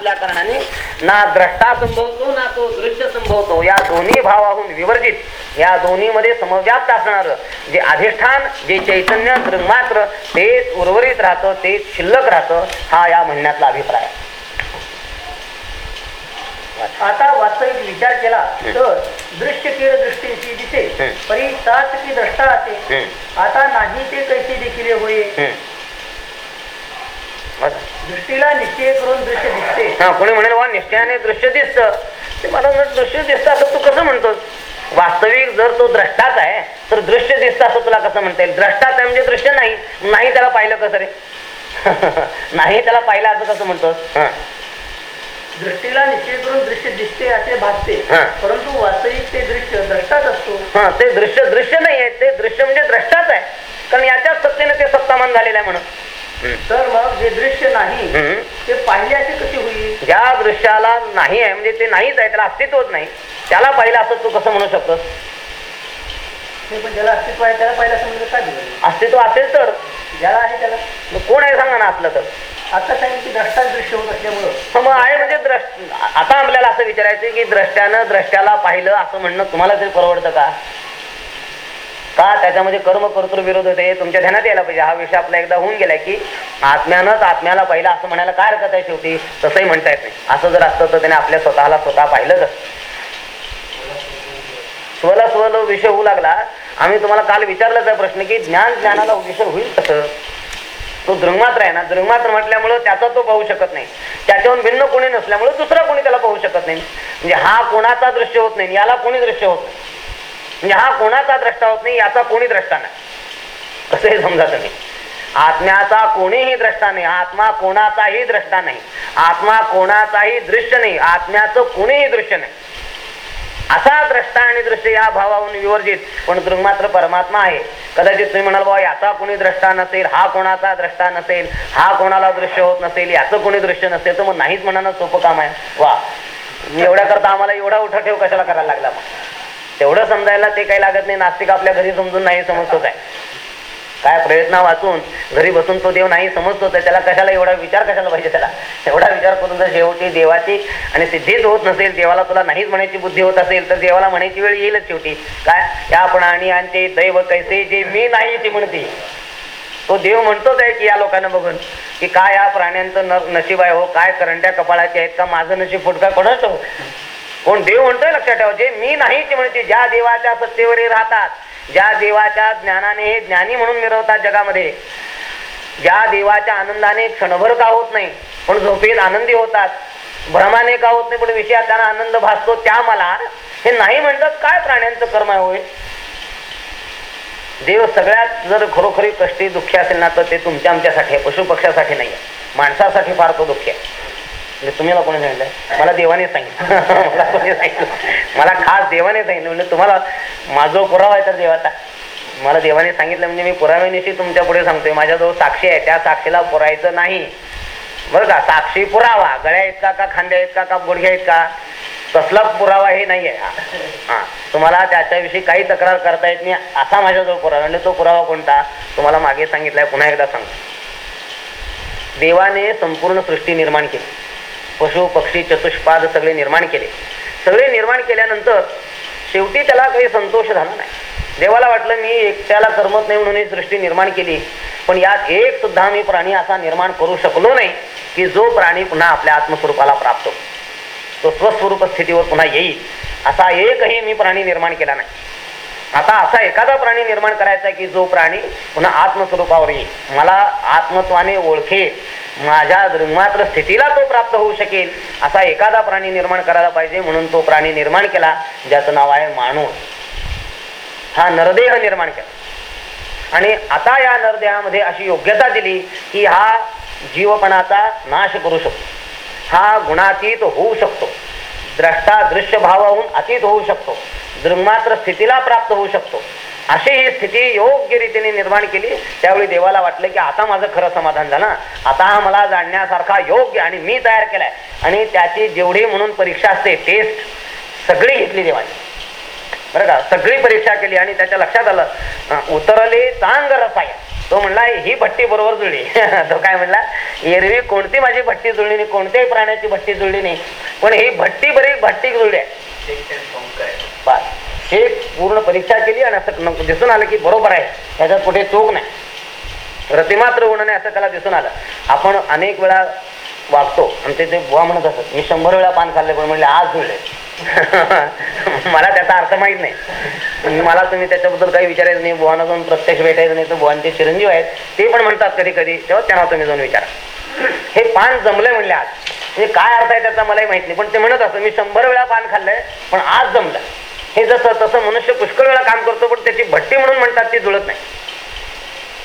असल्या कारणाने ना द्रष्टा संभवतो ना तो दृश्य संभवतो या दोन्ही भावाहून विवर्जित या दोन्ही मध्ये समव्याप्त असणार जे अधिष्ठान जे चैतन्य दृंगमात्र तेच उर्वरित राहतं तेच शिल्लक राहतं हा या म्हणण्यातला अभिप्राय आहे. आता वास्तविक विचार केला तर दृश्य केळ दृष्टीची दिसे. परी ताच की द्रष्टा असे. आता नाही ते कैसे देखील होय. बस. दृष्टीला निश्चय करून दृश्य दिसते. हा कोणी म्हणेल वा निश्चयाने दृश्य दिसतं. ते मला दृश्य दिसतं असं तू कसं म्हणतोस? वास्तविक जर तो द्रष्टाच आहे तर दृश्य दिसतं असं तुला कसं म्हणता येईल? द्रष्टाच आहे म्हणजे दृश्य नाही. नाही त्याला पाहिलं कसं रे? नाही त्याला पाहिलं असं कसं म्हणतोस? हा. दृष्टीला निश्चय करून दृश्य दिसते असे भासते. परंतु वास्तविक ते दृश्य द्रष्टाच असतो. हा ते दृश्य दृश्य नाही आहे ते दृश्य म्हणजे द्रष्टाच आहे. कारण याच्याच सत्तेने ते सत्तामान झालेलं आहे म्हणून. तर मग जे दृश्य नाही. ते पाहिले असे कसे होईल? ज्या दृश्याला नाही आहे म्हणजे ते नाहीच आहे त्याला अस्तित्वच नाही. त्याला पाहिलं असं तू कसं म्हणू शकतोस? पण ज्याला अस्तित्व आहे त्याला पाहिलं असं म्हणजे काय? अस्तित्व असेल तर? ज्याला आहे त्याला मग कोण आहे सांगा ना असलं तर? आता सांगितलं की द्रष्टाच दृश्य होत असल्यामुळं. हा, मग आहे म्हणजे द्रष्ट आता आपल्याला असं विचारायचं की द्रष्ट्यानं द्रष्ट्याला पाहिलं असं म्हणणं तुम्हाला तरी परवडतं का? का? त्याच्यामध्ये कर्म कर्तृ विरोध होते तुमच्या ध्यानात यायला पाहिजे. हा विषय आपला एकदा होऊन गेलाय की आत्म्यानंच आत्म्याला पाहिलं असं म्हणायला काय हरकत आहे शेवटी? तसंही म्हणता येत नाही. असं जर असतं तर त्याने आपल्या स्वतःला स्वतः पाहिलंच स्वला स्वल विषय होऊ लागला. आम्ही तुम्हाला काल विचारलाच आहे प्रश्न की ज्ञान ज्ञानाला विषय होईल कसं? तो दृंगमात्र आहे ना? दृंगमात्र म्हटल्यामुळं त्याचा तो पाहू शकत नाही. त्याच्याहून भिन्न कोणी नसल्यामुळे दुसरा कोणी त्याला पाहू शकत नाही. म्हणजे हा कोणाचा दृश्य होत नाही याला कोणी दृश्य होत नाही. म्हणजे हा कोणाचा द्रष्टा होत नाही याचा कोणी द्रष्टा नाही. असंही समजा तुम्ही. आत्म्याचा कोणीही द्रष्टा नाही आत्मा कोणाचाही द्रष्टा नाही. आत्मा कोणाचाही दृश्य नाही आत्म्याचं कोणीही दृश्य नाही. असा द्रष्टा आणि दृश्य या भावाहून विवर्जित पण मात्र परमात्मा आहे. कदाचित तुम्ही म्हणाल बाबा याचा कोणी द्रष्टा नसेल हा कोणाचा द्रष्टा नसेल हा कोणाला दृश्य होत नसेल याचं कोणी दृश्य नसेल तर मग नाहीच म्हणणं सोपं काम आहे. वा. एवढ्या करता आम्हाला एवढा उठा ठेव कशाला करायला लागला मग? तेवढं समजायला ते काही लागत नाही. नास्तिक आपल्या घरी समजून नाही समजतोच आहे. काय प्रयत्न वाचून घरी बसून तो देव नाही समजतो तर त्याला कशाला एवढा विचार कशाला पाहिजे त्याला? एवढा विचार करून जर शेवटी देवाची आणि सिद्धीच होत नसेल देवाला तुला नाहीच म्हणायची बुद्धी होत असेल तर देवाला म्हणायची वेळ येईलच शेवटी. काय? या प्राणी आणि दैव कैसे जे मी नाही ते म्हणते. तो देव म्हणतोच आहे की या लोकांना बघून की काय या प्राण्यांचं न नशीब आहे हो? काय करंट्या कपाळाचे आहेत का? माझं नशीब फुटका हो कोण देव म्हणतोय लक्षात ठेवा जे मी नाही ते म्हणते ज्या देवाच्या सत्तेवर राहतात ज्या देवाच्या ज्ञानाने हे ज्ञानी म्हणून मिरवतात जगामध्ये ज्या देवाच्या आनंदाने क्षणभर का होत नाही पण झोपेत आनंदी होतात भ्रमाने का होत नाही पण विषयात त्यांना आनंद भासतो त्या मला हे नाही म्हणतात काय प्राण्यांचं कर्म आहे होय? देव सगळ्यात जर खरोखरी कष्टी दुःखी असेल ना तर ते तुमच्या आमच्यासाठी आहे पशु नाही आहे माणसासाठी फार तो दुःखी आहे. म्हणजे तुम्हाला कोणी सांगितलं मला देवाने सांगितलं. मला कोणी सांगितलं मला खास देवाने सांगितलं. म्हणजे तुम्हाला माझा पुरावा आहे तर देवाचा. मला देवाने सांगितलं म्हणजे मी पुराव्यानिशी तुमच्यापुढे सांगतोय. माझ्याजवळ साक्षी आहे त्या साक्षीला पुरायचं नाही. बरं का? साक्षी पुरावा. गळ्या इतका का खांद्या इतका का गुडघ्या इतका? कसला पुरावा हे नाही आहे हा. तुम्हाला त्याच्याविषयी काही तक्रार करता येत नाही. असा माझ्याजवळ पुरावा म्हणजे तो पुरावा कोणता? तुम्हाला मागे सांगितलाय पुन्हा एकदा सांगतो. देवाने संपूर्ण सृष्टी निर्माण केली. पशु पक्षी चतुष्पाद सगळे निर्माण केले. सगळे निर्माण केल्यानंतर शेवटी त्याला काही संतोष झाला नाही. देवाला वाटलं मी एकट्याला करमत नाही म्हणून ही सृष्टी निर्माण केली. पण यात एक सुद्धा मी प्राणी असा निर्माण करू शकलो नाही की जो प्राणी पुन्हा आपल्या आत्मस्वरूपाला प्राप्त. तो स्वस्वरूप स्थितीवर पुन्हा येईल. असा एकही मी प्राणी निर्माण केला नाही. आता असा एखादा प्राणी निर्माण करायचा आहे की जो प्राणी पुन्हा आत्मस्वरूपावर येईल. मला आत्मत्वाने ओळखेल. माझ्या मात्र स्थितीला तो प्राप्त होऊ शकेल. असा एखादा प्राणी निर्माण करायला पाहिजे म्हणून तो प्राणी निर्माण केला ज्याचं नाव आहे माणूस हा नरदेह निर्माण केला. आणि आता या नरदेहामध्ये अशी योग्यता दिली की हा जीवपणाचा नाश करू शकतो. हा गुणातीत होऊ शकतो. द्रष्टा दृश्य भावाहून अतीत होऊ शकतो. दृंगमात्र स्थितीला प्राप्त होऊ शकतो. अशी ही स्थिती योग्य रीतीने निर्माण केली त्यावेळी देवाला वाटलं की आता माझं खरं समाधान झालं. आता हा मला जाणण्यासारखा योग्य आणि मी तयार केलाय. आणि त्याची जेवढी म्हणून परीक्षा असते टेस्ट सगळी घेतली देवाने. बरं का? सगळी परीक्षा केली आणि त्याच्या लक्षात आलं उतरले चांग रसायन तो म्हणला ही भट्टी बरोबर जुळली. तो काय म्हणला एरवी कोणती माझी भट्टी जुळली नाही कोणत्याही प्राण्याची भट्टी जुळली नाही पण ही भट्टी बरी भट्टी जुळली आहे. हे पूर्ण परीक्षा केली आणि असं दिसून आलं की बरोबर आहे त्याच्यात कुठे चूक नाही. रतिमात्र होणं नाही असं त्याला दिसून आलं. आपण अनेक वेळा वागतो आणि ते ते बुवा म्हणत असत मी शंभर वेळा पान खाल्ले पण म्हणले आज जुळले. मला त्याचा अर्थ माहीत नाही. मला तुम्ही त्याच्याबद्दल काही विचारायचं नाही बुवांना जाऊन प्रत्यक्ष भेटायचं नाही तर बुवांचे चिरंजीव आहेत ते पण म्हणतात कधी कधी तेव्हा त्यांना तुम्ही जाऊन विचारा. हे पान जमलंय म्हणले आज म्हणजे काय अर्थ आहे त्याचा मलाही माहीत नाही पण ते म्हणत असं मी शंभर वेळा पान खाल्लंय पण आज जमलं. हे जसं तसं मनुष्य पुष्कळ वेळा काम करतो पण त्याची भट्टी म्हणून म्हणतात ती जुळत नाही.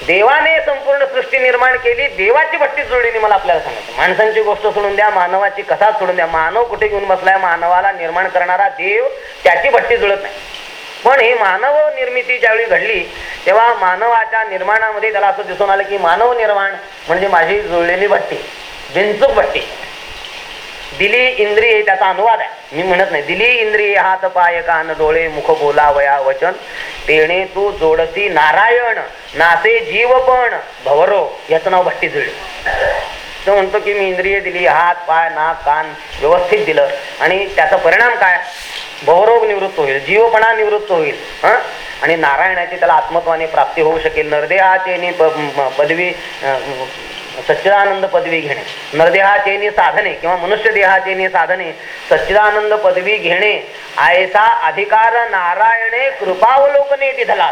देवाने संपूर्ण सृष्टी निर्माण केली देवाची भट्टी जुळली मला आपल्याला सांगायचं. माणसांची गोष्ट सोडून द्या मानवाची कथा सोडून द्या. मानव कुठे घेऊन बसलाय? मानवाला निर्माण करणारा देव त्याची भट्टी जुळत नाही. पण ही मानव निर्मिती ज्यावेळी घडली तेव्हा मानवाच्या निर्माणामध्ये त्याला असं दिसून आलं की मानव निर्माण म्हणजे माझी जुळलेली भट्टी बिनचूक भट्टी. दिली इंद्रिय त्याचा अनुवाद आहे. मी म्हणत नाही दिली इंद्रिय हात पाय कान डोळे मुख बोला वया वचन. तेणे तू जोडसी नारायण नासे जीव पण भवरो याचं नाव भट्टी जुळले तो म्हणतो की मी इंद्रिय दिली हात पाय नाक कान व्यवस्थित दिलं. आणि त्याचा परिणाम काय? भवरोग निवृत्त होईल जीवपणा निवृत्त होईल हं? आणि नारायणाची त्याला आत्मत्वाने प्राप्ती होऊ शकेल. नरदेहाचे प- पदवी सच्चिदानंद पदवी घेणे. नरदेहाचेनी साधने किंवा मनुष्य देहाचेनी साधने सच्चिदानंद पदवी घेणे ऐसा अधिकार नारायणे कृपावलोकने दिधला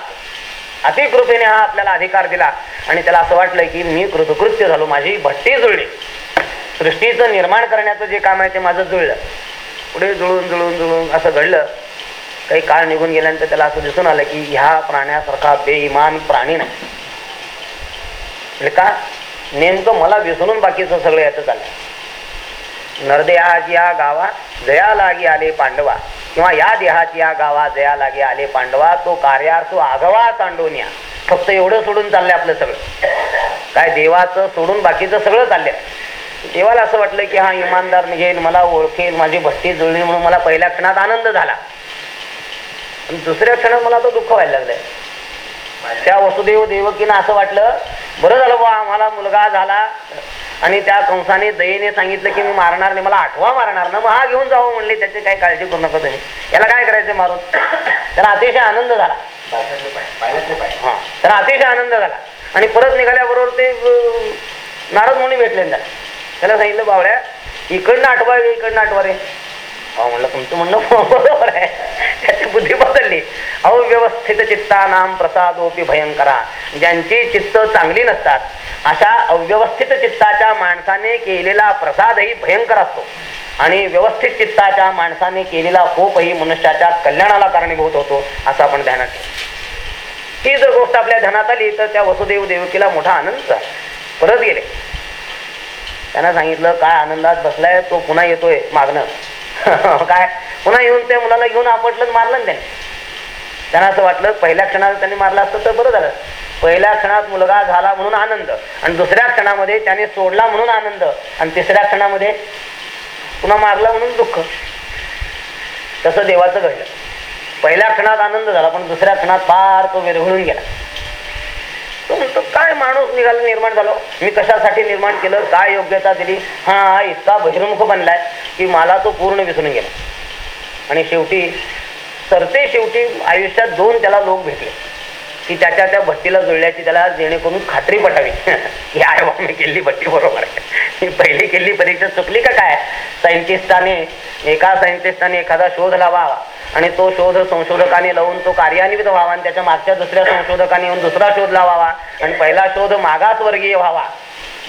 अति अतिकृपेने हा आपल्याला अधिकार दिला आणि त्याला असं वाटलं की मी कृतकृत्य झालो माझी भट्टी जुळली. सृष्टीचं निर्माण करण्याचं जे काम आहे ते माझं जुळलं. पुढे जुळून जुळून जुळून असं घडलं. काही काळ निघून गेल्यानंतर त्याला असं दिसून आलं की ह्या प्राण्यासारखा बेईमान प्राणी नाही. म्हणजे का? नेमकं मला विसरून बाकीचं सगळं याचं चाललं. नरदेहाची या गावा जया लागी आले पांडवा. किंवा या देहाची या गावा जया लागी आले पांडवा तो कार्यार्थ आगवा या. फक्त एवढं सोडून चाललंय आपलं सगळं. काय देवाचं सोडून बाकीचं सगळं चाललंय. देवाला असं वाटलं की हा इमानदार निघेल मला ओळखेल माझी भट्टी जुळली म्हणून मला पहिल्या क्षणात आनंद झाला. दुसऱ्या क्षणात मला तो दुःख व्हायला लागलंय. त्या वसुदेव देवकीनं असं वाटलं बरं झालं बा आम्हाला मुलगा झाला. आणि त्या कंसाने दयेने सांगितलं की मी मारणार नाही मला आठवा मारणार ना मग हा घेऊन जावं म्हणले त्याची काही काळजी करू नका तुम्ही. याला काय करायचं मारून? त्याला अतिशय आनंद झाला. हा त्याला अतिशय आनंद झाला. आणि परत निघाल्याबरोबर ते नारद म्हणून भेटले त्याला. त्याला सांगितलं बावड्या इकडनं आठवा इकडनं आठवा रे. अहो म्हणलं तुमचं म्हणणं बरोबर आहे. त्याची बुद्धी बदलली. अव्यवस्थित चित्तानाम प्रसादोपी भयंकरा. ज्यांची चित्त चांगली नसतात अशा अव्यवस्थित चित्ताच्या माणसाने केलेला प्रसादही भयंकर असतो. आणि व्यवस्थित चित्ताच्या माणसाने केलेला कोपही मनुष्याच्या कल्याणाला कारणीभूत होतो असं आपण ध्यानात ठेवतो ही जर गोष्ट आपल्या ध्यानात आली तर त्या वसुदेव देवकीला मोठा आनंद झाला. परत गेले. त्यांना सांगितलं काय आनंदात बसलाय तो पुन्हा येतोय मागणं. काय? पुन्हा येऊन त्या मुलाला घेऊन आपटलं मारलं ना त्याने. त्यांना असं वाटलं पहिल्या क्षणात त्यांनी मारलं असतं तर बरं झालं. पहिल्या क्षणात मुलगा झाला म्हणून आनंद. आणि दुसऱ्या क्षणामध्ये त्याने सोडला म्हणून आनंद. आणि तिसऱ्या क्षणामध्ये पुन्हा मारला म्हणून दुःख. तसं देवाचं घडलं. पहिल्या क्षणात आनंद झाला पण दुसऱ्या क्षणात फार तो विरघळून गेला. तो म्हणतो काय माणूस निघाला निर्माण झालो? मी कशासाठी निर्माण केलं? काय योग्यता दिली? हा इतका बहिर्मुख बनलाय की मला तो पूर्ण विसरून गेला. आणि शेवटी सरते शेवटी आयुष्यात दोन त्याला लोक भेटले. की त्याच्या त्या भट्टीला जुळल्याची त्याला जेणेकरून खात्री पटावी. की आहे बा मी केली भट्टी बरोबर. आहे मी पहिली केली परीक्षा चुकली का काय? सायंटिस्टाने एका सायंटिस्टाने एखादा शोध लावा. आणि तो शोध संशोधकाने लावून तो कार्यान्वित व्हावा आणि त्याच्या मागच्या दुसऱ्या संशोधकाने येऊन दुसरा शोध लावावा आणि पहिला शोध मागासवर्गीय व्हावा.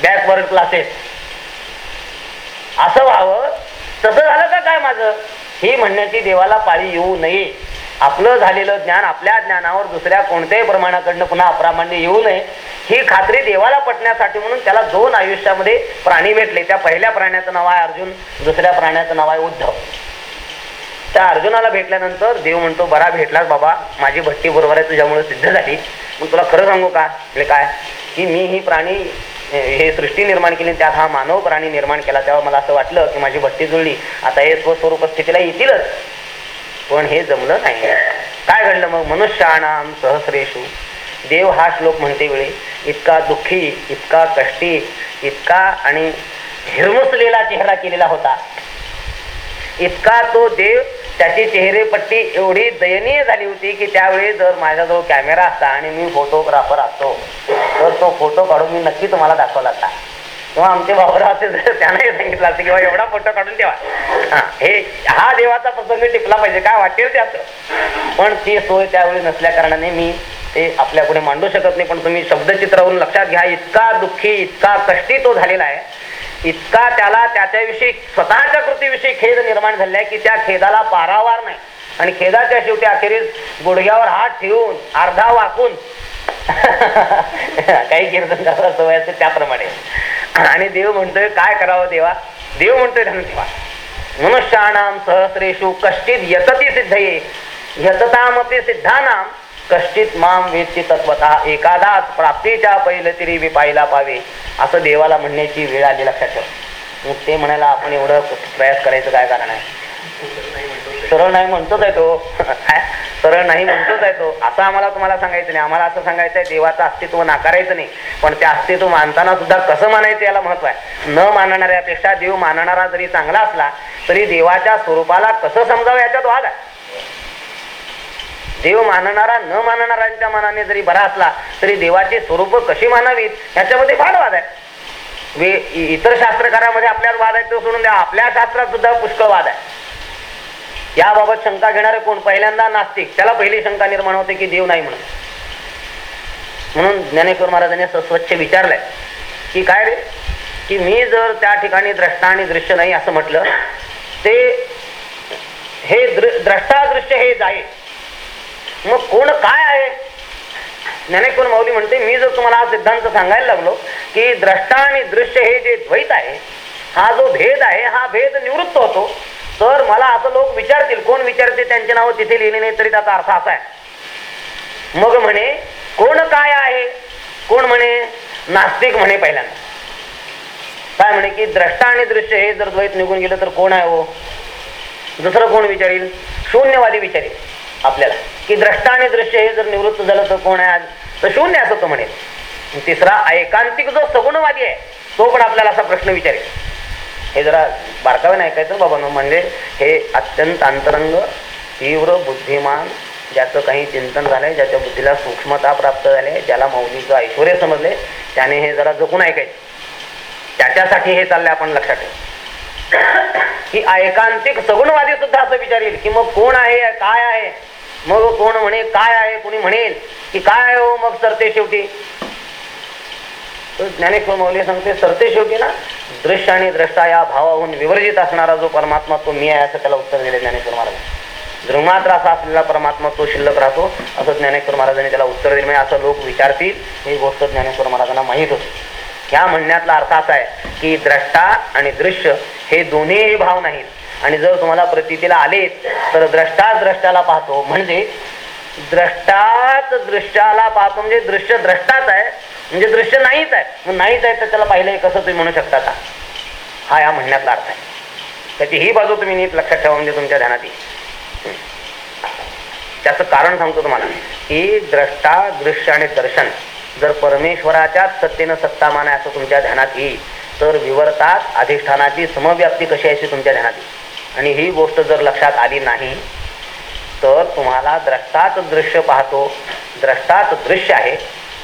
बॅकवर्ड क्लासेस असं व्हावं. तसं झालं का काय माझं? ही म्हणण्याची देवाला पाळी येऊ नये. आपलं झालेलं ज्ञान आपल्या ज्ञानावर दुसऱ्या कोणत्याही प्रमाणाकडनं पुन्हा अप्रामाण्य येऊ नये. ही खात्री देवाला पटण्यासाठी म्हणून त्याला दोन आयुष्यामध्ये प्राणी भेटले. त्या पहिल्या प्राण्याचं नाव आहे अर्जुन दुसऱ्या प्राण्याचं नाव आहे उद्धव. त्या अर्जुनाला भेटल्यानंतर देव म्हणतो बरा भेटलास बाबा माझी भट्टी बरोबर आहे तुझ्यामुळे सिद्ध झाली. मग तुला खरं सांगू का? म्हणजे काय? की मी ही प्राणी हे सृष्टी निर्माण केली त्यात हा मानव प्राणी निर्माण केला. तेव्हा मला असं वाटलं की माझी भट्टी जुळली. आता हे स्वस्वरूप स्थितीला येतीलच. पण हे जमलं नाही काय घडलं मग? मनुष्याणाम सहस्रेषु. देव हा श्लोक म्हणते वेळी इतका दुःखी इतका कष्टी इतका आणि हिरमुसलेला चेहरा केलेला होता. इतका तो देव त्याची चेहरेपट्टी एवढी दयनीय झाली होती की त्यावेळी जर माझ्याजवळ कॅमेरा असता आणि मी फोटोग्राफर असतो तर तो फोटो काढून मी नक्की तुम्हाला दाखवला असता. किंवा आमचे बाबूराव असते त्यांनाही सांगितलं असतं किंवा एवढा फोटो काढून ठेवा. हे हा देवाचा प्रसंग टिपला पाहिजे काय वाटेल त्याचं पण ती सोय त्यावेळी नसल्या कारणाने मी ते आपल्या मांडू शकत नाही. पण तुम्ही शब्दचित्रावरून लक्षात घ्या इतका दुःखी इतका कष्टी तो झालेला आहे. इतका त्याला त्याच्याविषयी स्वतःच्या कृतीविषयी खेद निर्माण झालाय की त्या खेदाला पारावार नाही. आणि खेदाच्या शेवटी अखेरीस गुडघ्यावर हात ठेवून अर्धा वाकून काही कीर्तन सवय असते त्याप्रमाणे. आणि देव म्हणतोय काय करावं देवा? देव म्हणतोय धन ठेवा. मनुष्याणाम सहस्रेषु कष्टीत यतती सिद्धये. यततामपि सिद्धानाम कष्टित माम वेदची तत्वता एखादाच प्राप्तीच्या पहिलं बी पाहिला पावे. असं देवाला म्हणण्याची वेळ आली लक्षात ठेव. मग ते म्हणायला आपण एवढं प्रयास करायचं काय कारण आहे? सरळ नाही म्हणतोच आहे तो. काय? सरळ नाही म्हणतोच आहे तो. असं आम्हाला तुम्हाला सांगायचं नाही. आम्हाला असं सांगायचं आहे देवाचं अस्तित्व नाकारायचं नाही. पण ते अस्तित्व मानताना सुद्धा कसं मानायचं याला महत्त्व आहे? न मानणाऱ्यापेक्षा देव मानणारा जरी चांगला असला तरी देवाच्या स्वरूपाला कसं समजावं याच्यात वाद आहे? देव मानणारा न मानणाऱ्यांच्या मनाने जरी बरा असला तरी देवाची स्वरूप कशी मानावीत? ह्याच्यामध्ये फार वाद आहे वे इतर शास्त्रकारामध्ये आपल्यात वाद आहे तो सोडून द्या. आपल्या शास्त्रात सुद्धा पुष्कळ वाद आहे याबाबत शंका घेणारे कोण? पहिल्यांदा नास्तिक. त्याला पहिली शंका निर्माण होते की देव नाही म्हणून. म्हणून ज्ञानेश्वर महाराजांनी असं स्वच्छ विचारलंय. की काय रे? की मी जर त्या ठिकाणी द्रष्टा आणि दृश्य नाही असं म्हटलं ते हे द्र द्रष्टा दृश्य हे जाईल. मग कोण काय आहे? ज्ञानेश्वर माऊली म्हणते मी जर तुम्हाला हा सिद्धांत सांगायला लागलो की द्रष्टा आणि दृश्य हे जे द्वैत आहे हा जो भेद आहे हा भेद निवृत्त होतो तर मला असं लोक विचारतील कोण विचारते त्यांचे नाव तिथे लिहिले नाही तरी त्याचा अर्थ असा आहे. मग म्हणे कोण काय आहे? कोण म्हणे नास्तिक म्हणे पहिल्यांदा. काय म्हणे की द्रष्टा आणि दृश्य हे जर द्वैत निघून गेलं तर कोण आहे हो? दुसरं कोण विचारील? शून्यवादी विचारील. आपल्याला. की द्रष्टा आणि दृश्य हे जर निवृत्त झालं तर कोण आहे आज? तर शून्य असं तो म्हणेल. तिसरा ऐकांतिक जो सगुणवादी आहे तो पण आपल्याला असा प्रश्न विचारेल. हे जरा बारकाव्याने ऐकायचं बाबांनो म्हणजे हे अत्यंत अंतरंग तीव्र बुद्धिमान ज्याचं काही चिंतन झालंय ज्याच्या बुद्धीला सूक्ष्मता प्राप्त झाली ज्याला मौलीचं ऐश्वर समजले त्याने हे जरा जपून ऐकायचं. त्याच्यासाठी हे चाललंय आपण लक्षात ठेव. की ऐकांतिक सगुणवादी सुद्धा असं विचारेल की मग कोण आहे काय आहे? मग कोण म्हणे काय आहे? कोणी म्हणेल की काय आहे हो? मग सरते शेवटी. ज्ञानेश्वर मौली सांगते सरते शेवटी ना दृश्य आणि द्रष्टा या भावाहून विवर्जित असणारा जो परमात्मा तो मी आहे असं त्याला उत्तर दिले ज्ञानेश्वर महाराज. ध्रुमात्र असा असलेला परमात्मा तो शिल्लक राहतो असं ज्ञानेश्वर महाराजांनी त्याला उत्तर दिले. म्हणजे असं लोक विचारतील ही गोष्ट ज्ञानेश्वर महाराजांना माहीत होती. ह्या म्हणण्यातला अर्थ असा आहे की द्रष्टा आणि दृश्य हे दोन्हीही भाव नाहीत. आणि जर तुम्हाला प्रतीतीला आलेत तर द्रष्टाच द्रष्टाला पाहतो. म्हणजे द्रष्टाच दृश्याला पाहतो म्हणजे दृश्य द्रष्टाच आहे म्हणजे दृश्य नाहीच आहे. मग नाहीच आहे तर त्याला पाहिलंय कसं तुम्ही म्हणू शकता का हा या म्हणण्यातला अर्थ आहे. त्याची ही बाजू तुम्ही नीट लक्षात ठेवा म्हणजे तुमच्या ध्यानात येईल. त्याचं कारण सांगतो तुम्हाला की द्रष्टा दृश्य आणि दर्शन जर परमेश्वराच्याच सत्तेनं सत्तामान आहे असं तुमच्या ध्यानात येईल तर विवर्तात अधिष्ठानाची समव्याप्ती कशी आहे तुमच्या ध्यानात येईल. आणि ही गोष्ट जर लक्षात आली नाही तर तुम्हाला द्रष्टाच दृश्य पाहतो. द्रष्टाच दृश्य आहे.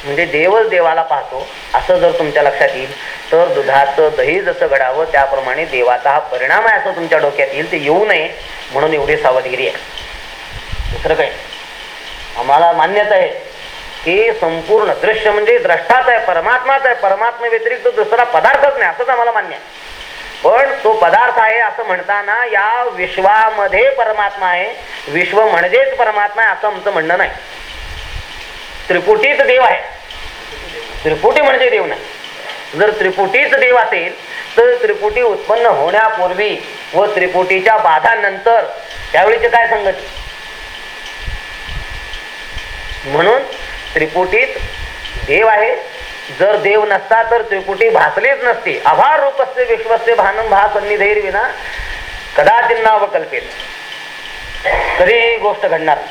म्हणजे देवच देवाला पाहतो. असं जर तुमच्या लक्षात येईल तर दुधाचं दही जसं घडावं त्याप्रमाणे देवाचा हा परिणाम आहे असं तुमच्या डोक्यात येईल. ते येऊ नये म्हणून एवढी सावधगिरी आहे. दुसरं काही आम्हाला मान्यता आहे की संपूर्ण दृश्य म्हणजे द्रष्टाच आहे परमात्माच आहे. परमात्मे व्यतिरिक्त दुसरा पदार्थच नाही. असंच आम्हाला मान्य आहे. पण तो पदार्थ आहे असं म्हणताना या विश्वामध्ये परमात्मा आहे. विश्व म्हणजेच परमात्मा आहे असं आमचं म्हणणं नाही. त्रिपुटीच देव आहे. त्रिपुटी म्हणजे देव नाही. जर त्रिपुटीच देव असेल तर त्रिपुटी उत्पन्न होण्यापूर्वी व त्रिपुटीच्या बाधानंतर त्यावेळीचे काय सांगत? म्हणून त्रिपुटीत देव आहे जर देव नसता तर त्रिपुटी भासलीच नसती. अभार रूपस्य विश्वस्य भानम भासन्निधैर विना कदाचिन्नाव कल्पेत कधी गोष्ट घडणार नाही.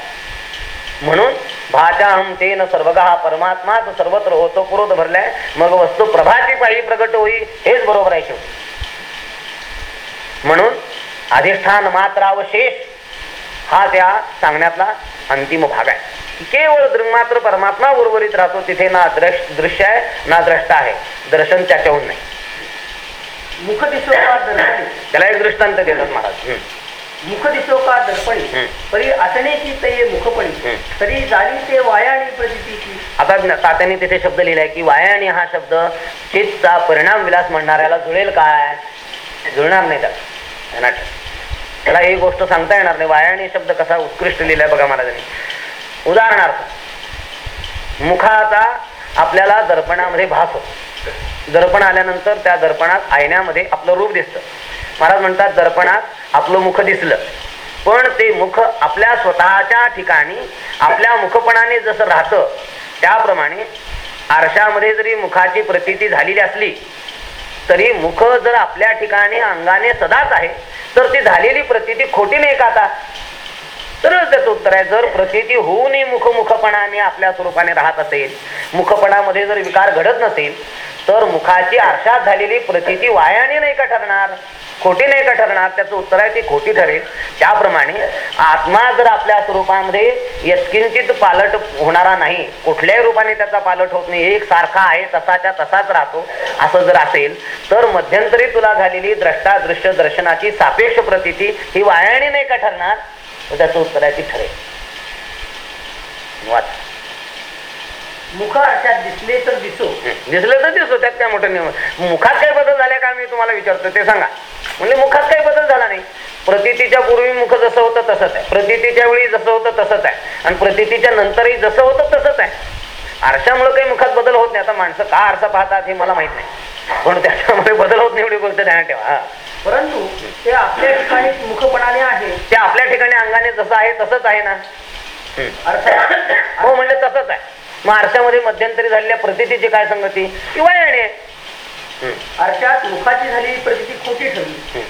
म्हणून भाचाहम तेन सर्वगा परमात्माच सर्वत्र होतो पुरोध भरलाय. मग वस्तू प्रभाची पायी प्रगट होई हेच बरोबर आहे शेवटी. म्हणून अधिष्ठान मात्र अवशेष हा त्या सांगण्यातला अंतिम भाग आहे. केवळ दृंगमात्र परमात्मा उर्वरित राहतो तिथे ना द्रश दृश्य आहे ना द्रष्टा आहे. दर्शन त्याच्याहून नाही. मुख दिसो का दर्पणी? त्याला एक दृष्टांत देतात महाराज. मुख दिसो का दर्पणी. परी असण्याची ते मुखपणी. तरी झाली ते वायाणी प्रतीची आता तात्यांनी तिथे शब्द लिहिलाय की वायाणी हा शब्द चित्तचा परिणाम विलास म्हणणाऱ्याला जुळेल काय जुळणार नाही त्याला. त्याला ही गोष्ट सांगता येणार नाही. वायाणी शब्द कसा उत्कृष्ट लिहिलाय बघा महाराजांनी. उदाहरणार्थ मुखाचा आपल्याला दर्पणामध्ये भास होतो. दर्पण आल्यानंतर त्या दर्पणात आयण्यामध्ये आपलं रूप दिसतं. महाराज म्हणतात दर्पणात आपलं मुख दिसलं. पण ते मुख आपल्या स्वतःच्या ठिकाणी आपल्या मुखपणाने जसं राहतं त्याप्रमाणे आरशामध्ये जरी मुखाची प्रतीती झालेली असली तरी मुख जर आपल्या ठिकाणी अंगाने सदाच आहे तर ती झालेली प्रतीती खोटी नाही का आता? तरच त्याचं उत्तर आहे. जर प्रतीती होऊनही मुखमुखपणाने आपल्या स्वरूपाने राहत असेल मुखपणामध्ये जर विकार घडत नसेल तर मुखाची आरशात झालेली प्रतीती वायाने नाही का ठरणार? खोटी नाही का ठरणार? त्याचं उत्तर आहे ती खोटी ठरेल. त्याप्रमाणे आत्मा जर आपल्या स्वरूपामध्ये यत्किंचित पालट होणारा नाही कुठल्याही रूपाने त्याचा पालट होत नाही एक सारखा आहे तसाच्या तसाच राहतो असं जर असेल तर मध्यंतरी तुला झालेली द्रष्टा दृश्य दर्शनाची सापेक्ष प्रतीती ही वायाने नाही का ठरणार? त्याचं उत्तर आहे ती ठरेल. वाच मुख अशात दिसले तर दिसो. दिसलं तर दिसतो त्यात काय मोठं मुखात काही बदल झाले का मी तुम्हाला विचारतो ते सांगा. म्हणजे मुखात काही बदल झाला नाही. प्रतितीच्या पूर्वी मुख जसं होतं तसंच आहे. प्रतितीच्या वेळी जसं होतं तसंच आहे. आणि प्रतितीच्या नंतरही जसं होतं तसंच आहे. आरशामुळे काही मुखात बदल होत नाही. आता माणसं का आरसा पाहतात हे मला माहीत नाही. पण त्याच्यामध्ये बदल होत नाही एवढी गोष्ट ध्यानात ठेवा हा. परंतु ते आपल्या ठिकाणी मुखपणाने आहे. ते आपल्या ठिकाणी अंगाने जसं आहे तसंच आहे ना. अर्थात हो म्हणजे तसंच आहे. मग आरशामध्ये मध्यंतरी झालेल्या प्रतितीची काय संगती? ती वयाने आहे. हम्म. अर्षात मुखाची झालेली प्रती खोटी ठरली.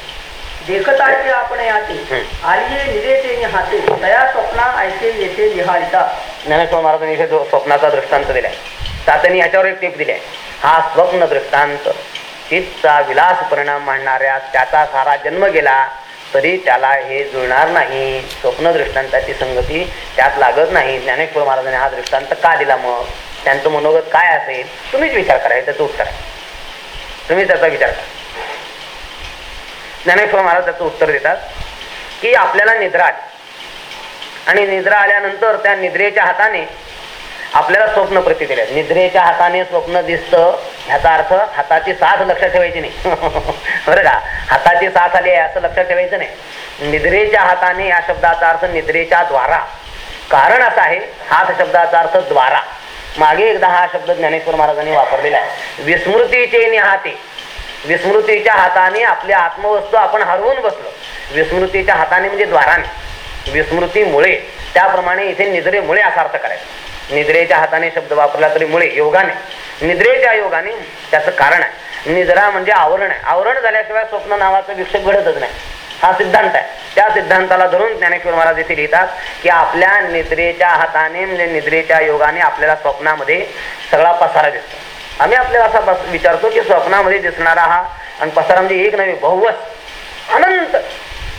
देखत आहे आपण याते. आलिये निरेते निहाते. तया स्वप्ना ऐसे येते निहारिता ज्ञानेश्वर महाराजांनी स्वप्नाचा दृष्टांत दिलाय तात्यांनी याच्यावर एक टीप दिली आहे हा स्वप्न दृष्टांत. चित्तचा विलास परिणाम मांडणाऱ्या त्याचा सारा जन्म गेला तरी त्याला हे जुळणार नाही. स्वप्न दृष्टांताची संगती त्यात लागत नाही. ज्ञानेश्वर महाराजांनी हा दृष्टांत का दिला मग? त्यांचं मनोगत काय असेल? तुम्हीच विचार करा त्याचं उत्तर आहे. तुम्ही त्याचा विचार करा. ज्ञानेश्वर महाराज त्याचं उत्तर देतात की आपल्याला निद्रा आली. आणि निद्रा आल्यानंतर त्या निद्रेच्या हाताने आपल्याला स्वप्न प्रती दिल्या निद्रेच्या हाताने स्वप्न दिसतं ह्याचा अर्थ हाताची साथ लक्षात ठेवायची नाही. बरं का? हाताची साथ आली आहे असं लक्षात ठेवायचं नाही. निद्रेच्या हाताने या शब्दाचा अर्थ निद्रेच्या द्वारा. कारण असं आहे हात शब्दाचा अर्थ द्वारा. मागे एकदा हा शब्द ज्ञानेश्वर महाराजांनी वापरलेला आहे. विस्मृतीचे निहाते. विस्मृतीच्या हाताने आपली आत्मवस्तू आपण हरवून बसलो. विस्मृतीच्या हाताने म्हणजे द्वाराने. विस्मृतीमुळे. त्याप्रमाणे इथे निद्रेमुळे असा अर्थ करायचा. निद्रेच्या हाताने शब्द वापरला तरी मुळे योगाने. निद्रेच्या योगाने त्याचं कारण आहे. निद्रा म्हणजे आवरण आहे. आवरण झाल्याशिवाय स्वप्न नावाचं विक्षेप घडतच नाही. हा सिद्धांत आहे. त्या सिद्धांताला धरून ज्ञानेश्वर महाराज इथे लिहितात की आपल्या निद्रेच्या हाताने म्हणजे निद्रेच्या योगाने आपल्याला स्वप्नामध्ये सगळा पसारा दिसतो. आम्ही आपल्याला असा बस विचारतो की स्वप्नामध्ये दिसणारा हा आणि पसारा म्हणजे एक नव्हे बहुवस अनंत.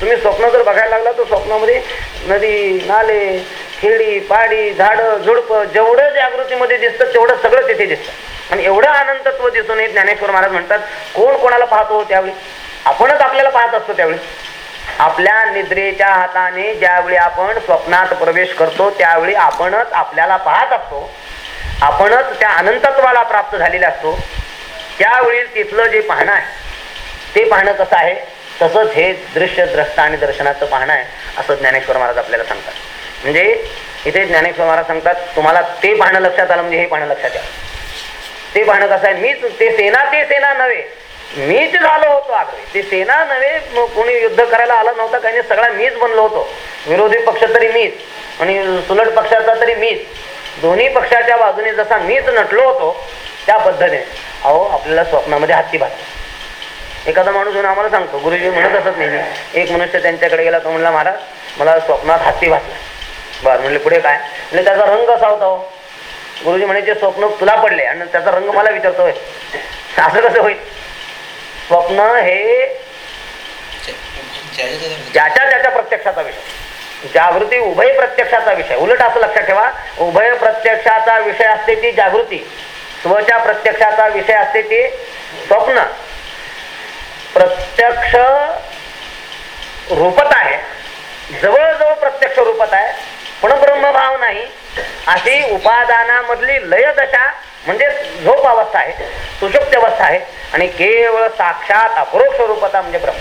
तुम्ही स्वप्न जर बघायला लागला तर स्वप्नामध्ये नदी नाले खेडी पाडी झाडं झुडपं जेवढं जागृतीमध्ये दिसतं तेवढं सगळं तिथे दिसतं. आणि एवढं आनंदत्व दिसून येत ज्ञानेश्वर महाराज म्हणतात कोण कोणाला पाहतो त्यावेळी? आपणच आपल्याला पाहत असतो त्यावेळी. आपल्या निद्रेच्या हाताने ज्यावेळी आपण स्वप्नात प्रवेश करतो त्यावेळी आपणच आपल्याला पाहत असतो. आपणच त्या अनंतत्वाला प्राप्त झालेला असतो. त्यावेळी तिथलं जे पाहणं आहे ते पाहणं कसं आहे? तसंच हे दृश्य द्रष्टा आणि दर्शनाचं पाहणं आहे असं ज्ञानेश्वर महाराज आपल्याला सांगतात. म्हणजे इथे ज्ञानेश्वर महाराज सांगतात तुम्हाला ते पाहणं लक्षात आलं म्हणजे हे पाहणं लक्षात या. ते पाहणं कसं आहे मीच ते सेना ते सेना नव्हे. मीच झालो होतो आग्रे ते सेना नव्हे मग कोणी युद्ध करायला आलं नव्हतं काही नाही सगळा मीच बनलो होतो. विरोधी पक्ष तरी मीच आणि सुलट पक्षाचा तरी मीच. दोन्ही पक्षाच्या बाजूने जसा मीच नटलो होतो त्या पद्धतीने. अहो आपल्याला स्वप्नामध्ये हत्ती भात एखादा माणूस येऊन आम्हाला सांगतो गुरुजी म्हणत असत नाही एक मनुष्य त्यांच्याकडे गेला तो म्हणला महाराज मला स्वप्नात हत्ती भासला बर म्हणले पुढे काय? म्हणजे त्याचा रंग कसा होता हो? गुरुजी म्हणायचे स्वप्न तुला पडले आणि त्याचा रंग मला विचारतोय असं कसं होईल? स्वप्न हे ज्याच्या ज्याच्या प्रत्यक्षाचा विषय. जागृती उभय प्रत्यक्षाचा विषय. उलट असं लक्षात ठेवा उभय प्रत्यक्षाचा विषय असते ती जागृती. स्वच्या प्रत्यक्षाचा विषय असते ती स्वप्न. प्रत्यक्ष रूपत आहे. जवळजवळ प्रत्यक्ष रूपत आहे. पण ब्रह्मभाव नाही. अशी उपादानामधली लय दशा म्हणजे झोप अवस्था आहे सुषुप्त अवस्था आहे आणि केवळ साक्षात अपरोक्ष रूपता म्हणजे ब्रह्म.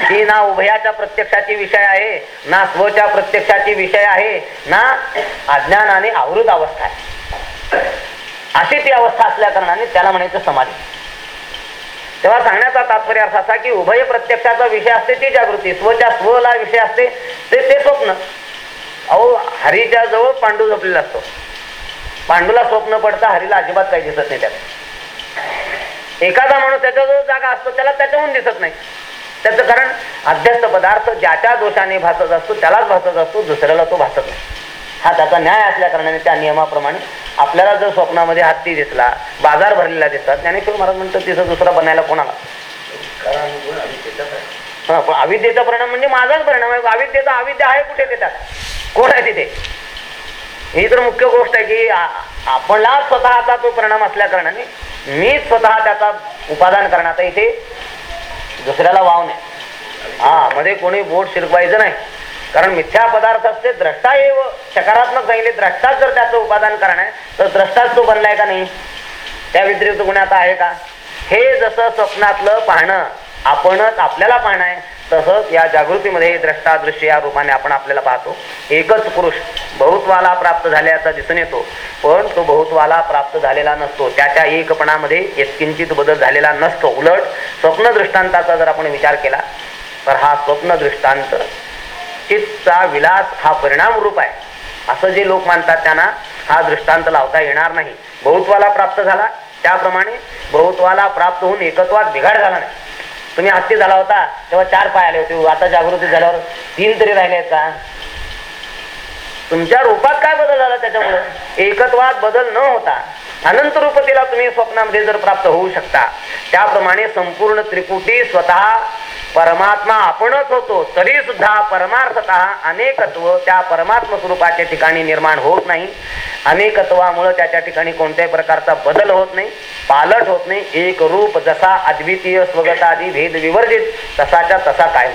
ही ना उभयाच्या प्रत्यक्षाची विषय आहे ना स्वच्या प्रत्यक्षाची विषय आहे ना अज्ञानाने आवृत अवस्था आहे. अशी ती अवस्था असल्या कारणाने त्याला म्हणायचं समाधी. तेव्हा सांगण्याचा तात्पर्य अर्थ असा की उभय प्रत्यक्षाचा विषय असते ती जागृती. स्वच्या स्वला विषय असते ते ते स्वप्न. अहो हरीच्या जवळ पांडू झोपलेला असतो. पांडूला स्वप्न पडता हरीला अजिबात काही दिसत नाही त्यात. एखादा माणूस त्याच्याजवळ जागा असतो त्याला त्याच्याहून दिसत नाही. त्याचं कारण अध्यस्त पदार्थ ज्याच्या दोषाने भासत असतो त्यालाच भासत असतो दुसऱ्याला तो भासत नाही. हा त्याचा न्याय असल्या कारणाने त्या नियमाप्रमाणे आपल्याला जर स्वप्नामध्ये हत्ती दिसला बाजार भरलेला दिसतात ज्ञानेश्वर महाराज म्हणतात तिथं दुसरा बनायला कोणाला? हा पण अविद्येचा परिणाम म्हणजे माझाच परिणाम आहे. अविद्येचा अविद्या आहे कुठे देतात कोण आहे तिथे? ही तर मुख्य गोष्ट आहे की आपणला स्वतःचा तो परिणाम असल्या कारणाने मी स्वतः त्याचा उपादान करण्याचा इथे दुसऱ्याला वाव नाही. हा मध्ये कोणी बोट शिरकवायचं नाही. कारण मिथ्या पदार्थ असते द्रष्टा एव सकारात्मक सांगितले द्रष्टाच जर त्याचं उपादान करणार आहे तर द्रष्टाच तो बनलाय का नाही? त्या व्यतिरिक्त कोणी आता आहे का? हे जसं स्वप्नातलं पाहणं आपणच आपल्याला पाहणं आहे तसंच या जागृतीमध्ये द्रष्टा दृश्य या रूपाने आपण आपल्याला पाहतो. एकच पुरुष बहुत्वाला प्राप्त झाल्याचा दिसून येतो पण तो बहुत्वाला प्राप्त झालेला नसतो. त्याच्या एकपणामध्ये यत्किंचित बदल झालेला नसतो. उलट स्वप्न दृष्टांताचा जर आपण विचार केला तर हा स्वप्न दृष्टांत चित्तचा विलास हा परिणाम रूप आहे. असं जे लोक मानतात त्यांना हा दृष्टांत लावता येणार नाही. बहुत्वाला प्राप्त झाला त्याप्रमाणे बहुत्वाला प्राप्त होऊन एकत्वात बिघाड झाला नाही. तुम्ही हत्ती झाला होता तेव्हा चार पाय आले होते आता जागृती झाल्यावर तीन तरी राहिले आहेत का? तुमच्या रूपात काय बदल झाला त्याच्यामुळे? एकत्वात बदल न होता अनंत रूपतेला तुम्ही स्वप्नामध्ये जर प्राप्त होऊ शकता. त्याप्रमाणे संपूर्ण त्रिपुटी स्वतः परमात्मा आपणच होतो तरी सुद्धा परमार्थत अनेकत्व त्या परमात्म स्वरूपाच्या ठिकाणी निर्माण होत नाही. अनेकत्वामुळे त्याच्या ठिकाणी कोणत्याही प्रकारचा बदल होत नाही पालट होत नाही. एक रूप जसा अद्वितीय स्वगतादी भेद विवर्जित तसाच्या तसा काय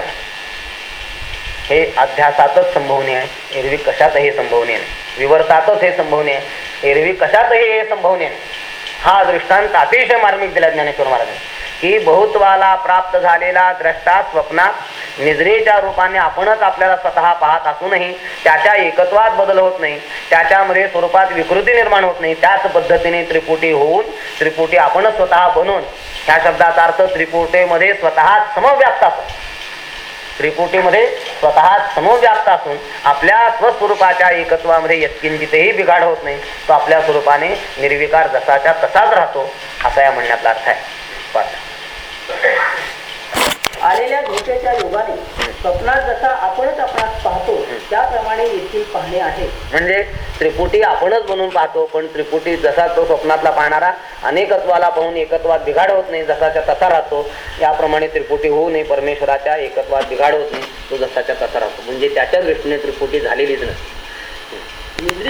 हे अध्यासातच संभवणे आहे. एरवी कशातही संभवणे नाही विवर्तातच हे संभवणे आहे. एरवी कशातही हे संभवणे हा दृष्टांत अतिशय मार्मिक दिला ज्ञानेश्वर महाराजांनी. की बहुत्वाला प्राप्त झालेला द्रष्टा स्वप्नात निद्रेच्या रूपाने आपणच आपल्याला स्वतः पाहत असूनही त्याच्या एकत्वात बदल होत नाही. त्याच्यामध्ये स्वरूपात विकृती निर्माण होत नाही. त्याच पद्धतीने त्रिपुटी होऊन त्रिपुटी आपणच स्वतः बनून ह्या शब्दाचा अर्थ त्रिपुटीमध्ये स्वतः समव्याप्त असतो त्रिपुटीमध्ये स्वतः समव्याप्त असून आपल्या स्वस्वरूपाच्या एकत्वामध्ये यत्किंचितही बिघाड होत नाही. तो आपल्या स्वरूपाने निर्विकार जसाच्या तसाच राहतो असा या म्हणण्यातला अर्थ आहे. आलेल्या झोपेच्या योगाने स्वप्नात जसा आपणच आपणास पाहतो त्याप्रमाणे येथील पाहणे आहे. म्हणजे त्रिपुटी आपणच बनून पाहतो पण त्रिपुटी जसा तो स्वप्नातला पाहणारा अनेकत्वाला पाहून एकत्वात बिघाड होत नाही जसाच्या तसा राहतो याप्रमाणे त्रिपुटी होऊ नये परमेश्वराच्या एकत्वात बिघाड होत नाही तो जसाच्या तसा राहतो. म्हणजे त्याच्या दृष्टीने त्रिपुटी झालेलीच नसते.